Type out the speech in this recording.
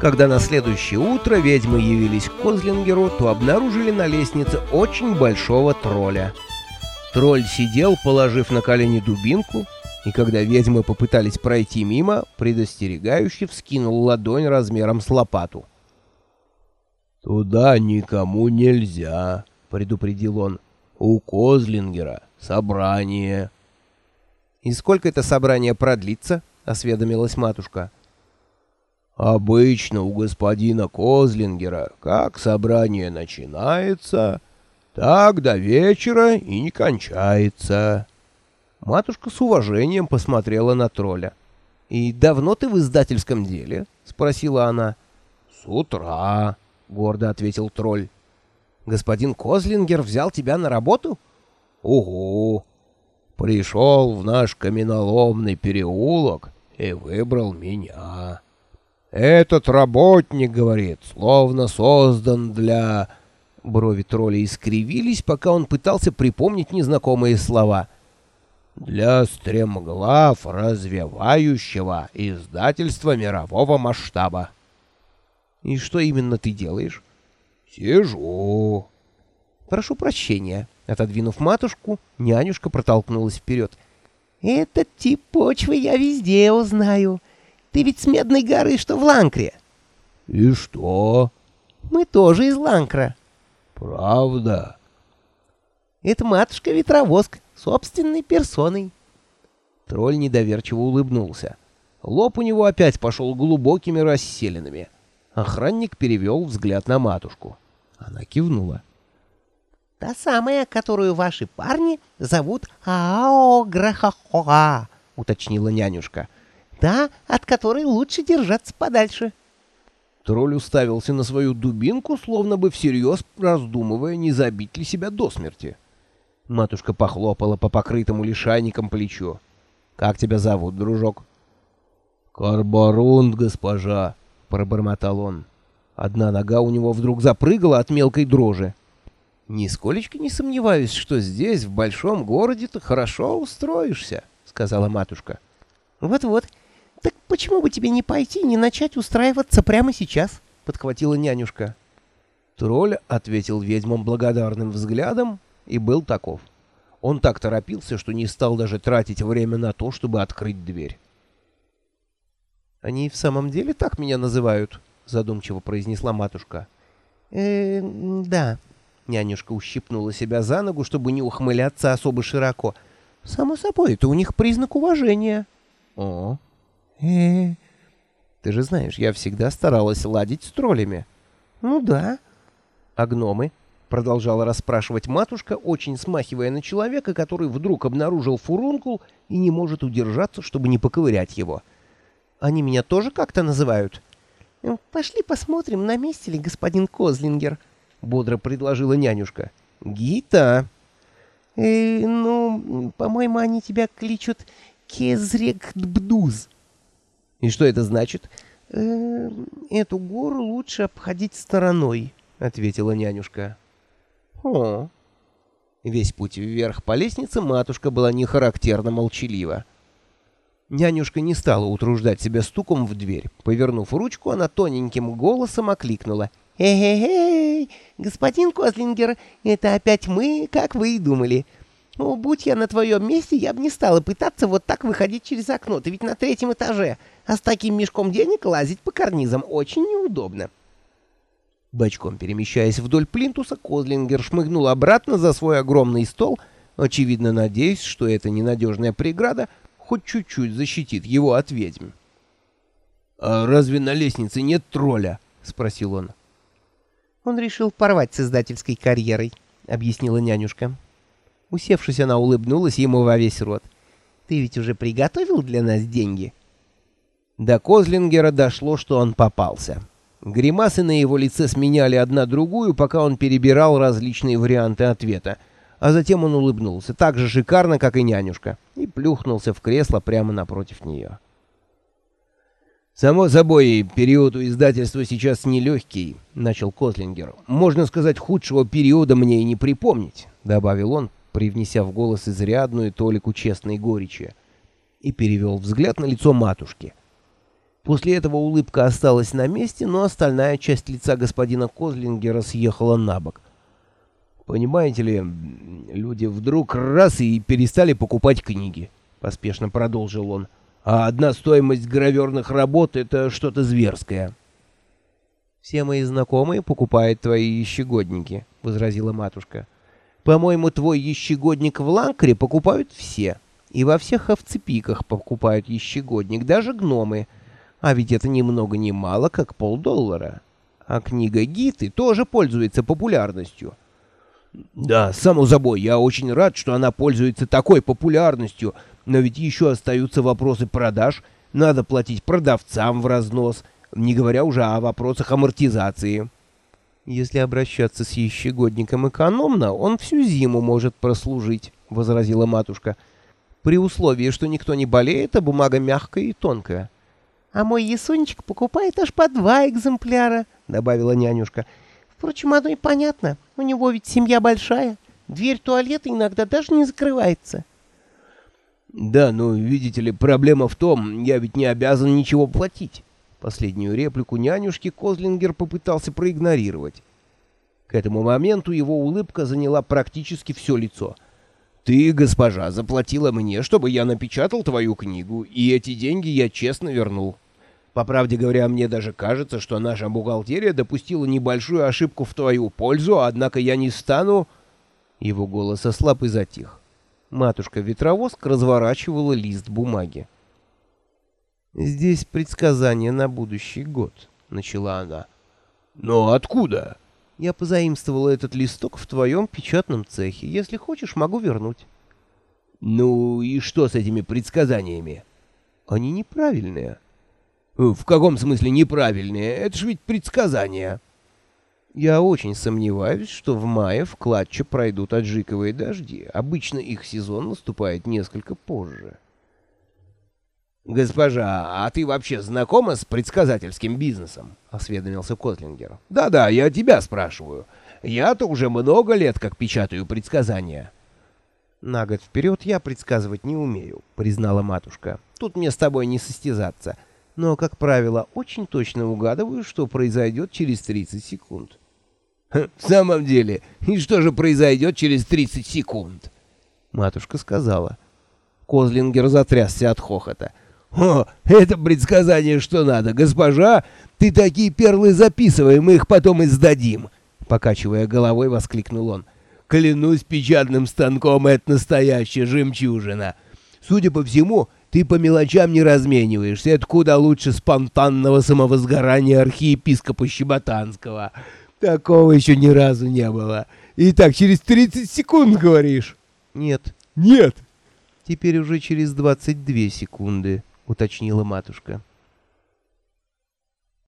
Когда на следующее утро ведьмы явились к Козлингеру, то обнаружили на лестнице очень большого тролля. Тролль сидел, положив на колени дубинку, и когда ведьмы попытались пройти мимо, предостерегающе вскинул ладонь размером с лопату. «Туда никому нельзя», — предупредил он. «У Козлингера собрание». «И сколько это собрание продлится?» — осведомилась матушка. «Обычно у господина Козлингера, как собрание начинается, так до вечера и не кончается». Матушка с уважением посмотрела на тролля. «И давно ты в издательском деле?» — спросила она. «С утра», — гордо ответил тролль. «Господин Козлингер взял тебя на работу?» «Угу. Пришел в наш каменоломный переулок и выбрал меня. Этот работник, — говорит, — словно создан для...» Брови тролля искривились, пока он пытался припомнить незнакомые слова — для стремглав развивающего издательства мирового масштаба. И что именно ты делаешь? Сижу. Прошу прощения. Отодвинув матушку, нянюшка протолкнулась вперед. Этот тип почвы я везде узнаю. Ты ведь с Медной горы, что в Ланкре. И что? Мы тоже из Ланкра. Правда? Это матушка-ветровоск, собственной персоной. Тролль недоверчиво улыбнулся. Лоб у него опять пошел глубокими расселенными. Охранник перевел взгляд на матушку. Она кивнула. «Та самая, которую ваши парни зовут Аограхахоа», — уточнила нянюшка. «Та, от которой лучше держаться подальше». Тролль уставился на свою дубинку, словно бы всерьез раздумывая, не забить ли себя до смерти. Матушка похлопала по покрытому лишайником плечу. «Как тебя зовут, дружок?» «Карбарунд, госпожа», — пробормотал он. Одна нога у него вдруг запрыгала от мелкой дрожи. «Нисколечко не сомневаюсь, что здесь, в большом городе, ты хорошо устроишься», — сказала матушка. «Вот-вот. Почему бы тебе не пойти и не начать устраиваться прямо сейчас?» — подхватила нянюшка. Тролль ответил ведьмам благодарным взглядом и был таков. Он так торопился, что не стал даже тратить время на то, чтобы открыть дверь. «Они в самом деле так меня называют?» — задумчиво произнесла матушка. э да». Нянюшка ущипнула себя за ногу, чтобы не ухмыляться особо широко. «Само собой, это у них признак уважения». «О, э Ты же знаешь, я всегда старалась ладить с троллями». «Ну да». «А гномы?» — продолжала расспрашивать матушка, очень смахивая на человека, который вдруг обнаружил фурункул и не может удержаться, чтобы не поковырять его. «Они меня тоже как-то называют?» «Ну, «Пошли посмотрим, на месте ли господин Козлингер», — бодро предложила нянюшка. «Гита!» э, «Ну, по-моему, они тебя кличут Кезрек-Дбдуз». «И что это значит?» э, «Эту гору лучше обходить стороной», — ответила нянюшка. О. Весь путь вверх по лестнице матушка была нехарактерно молчалива. Нянюшка не стала утруждать себя стуком в дверь. Повернув ручку, она тоненьким голосом окликнула. «Эй-эй-эй, господин Козлингер, это опять мы, как вы и думали. Ну, будь я на твоем месте, я бы не стала пытаться вот так выходить через окно. Ты ведь на третьем этаже, а с таким мешком денег лазить по карнизам очень неудобно». Бочком перемещаясь вдоль плинтуса, Козлингер шмыгнул обратно за свой огромный стол, очевидно надеясь, что эта ненадежная преграда хоть чуть-чуть защитит его от ведьм. «А разве на лестнице нет тролля?» — спросил он. «Он решил порвать с издательской карьерой», — объяснила нянюшка. Усевшись, она улыбнулась ему во весь рот. «Ты ведь уже приготовил для нас деньги?» До Козлингера дошло, что он попался. Гримасы на его лице сменяли одна другую, пока он перебирал различные варианты ответа. А затем он улыбнулся, так же шикарно, как и нянюшка, и плюхнулся в кресло прямо напротив нее. «Само собой, период у издательства сейчас нелегкий», — начал Котлингер. «Можно сказать, худшего периода мне и не припомнить», — добавил он, привнеся в голос изрядную толику честной горечи, и перевел взгляд на лицо матушки — После этого улыбка осталась на месте, но остальная часть лица господина Козлингера съехала на бок. «Понимаете ли, люди вдруг раз и перестали покупать книги», — поспешно продолжил он. «А одна стоимость граверных работ — это что-то зверское». «Все мои знакомые покупают твои ещегодники», — возразила матушка. «По-моему, твой ещегодник в Ланкаре покупают все. И во всех овцепиках покупают ещегодник, даже гномы». А ведь это ни много ни мало, как полдоллара. А книга Гиты тоже пользуется популярностью. Да, само собой, я очень рад, что она пользуется такой популярностью, но ведь еще остаются вопросы продаж, надо платить продавцам в разнос, не говоря уже о вопросах амортизации. Если обращаться с ещегодником экономно, он всю зиму может прослужить, — возразила матушка, — при условии, что никто не болеет, а бумага мягкая и тонкая. А мой ясунчик покупает аж по два экземпляра, — добавила нянюшка. Впрочем, оно и понятно. У него ведь семья большая. Дверь туалета иногда даже не закрывается. Да, но, видите ли, проблема в том, я ведь не обязан ничего платить. Последнюю реплику нянюшки Козлингер попытался проигнорировать. К этому моменту его улыбка заняла практически все лицо. «Ты, госпожа, заплатила мне, чтобы я напечатал твою книгу, и эти деньги я честно вернул». По правде говоря, мне даже кажется, что наша бухгалтерия допустила небольшую ошибку в твою пользу, однако я не стану...» Его голос ослаб и затих. Матушка-ветровозк разворачивала лист бумаги. «Здесь предсказание на будущий год», — начала она. «Но откуда?» «Я позаимствовала этот листок в твоем печатном цехе. Если хочешь, могу вернуть». «Ну и что с этими предсказаниями?» «Они неправильные». В каком смысле неправильные? Это ж ведь предсказания. Я очень сомневаюсь, что в мае в Клатче пройдут аджиковые дожди. Обычно их сезон наступает несколько позже. «Госпожа, а ты вообще знакома с предсказательским бизнесом?» — осведомился Котлингер. «Да-да, я тебя спрашиваю. Я-то уже много лет как печатаю предсказания». «На год вперед я предсказывать не умею», — признала матушка. «Тут мне с тобой не состязаться но, как правило, очень точно угадываю, что произойдет через 30 секунд. «В самом деле, и что же произойдет через 30 секунд?» Матушка сказала. Козлингер затрясся от хохота. «О, это предсказание что надо, госпожа! Ты такие перлы записывай, мы их потом издадим!» Покачивая головой, воскликнул он. «Клянусь печатным станком, это настоящая жемчужина! Судя по всему, ты по мелочам не размениваешься. Это куда лучше спонтанного самовозгорания архиепископа Щеботанского. Такого еще ни разу не было. И так через 30 секунд говоришь? Нет. Нет. Теперь уже через 22 секунды, уточнила матушка.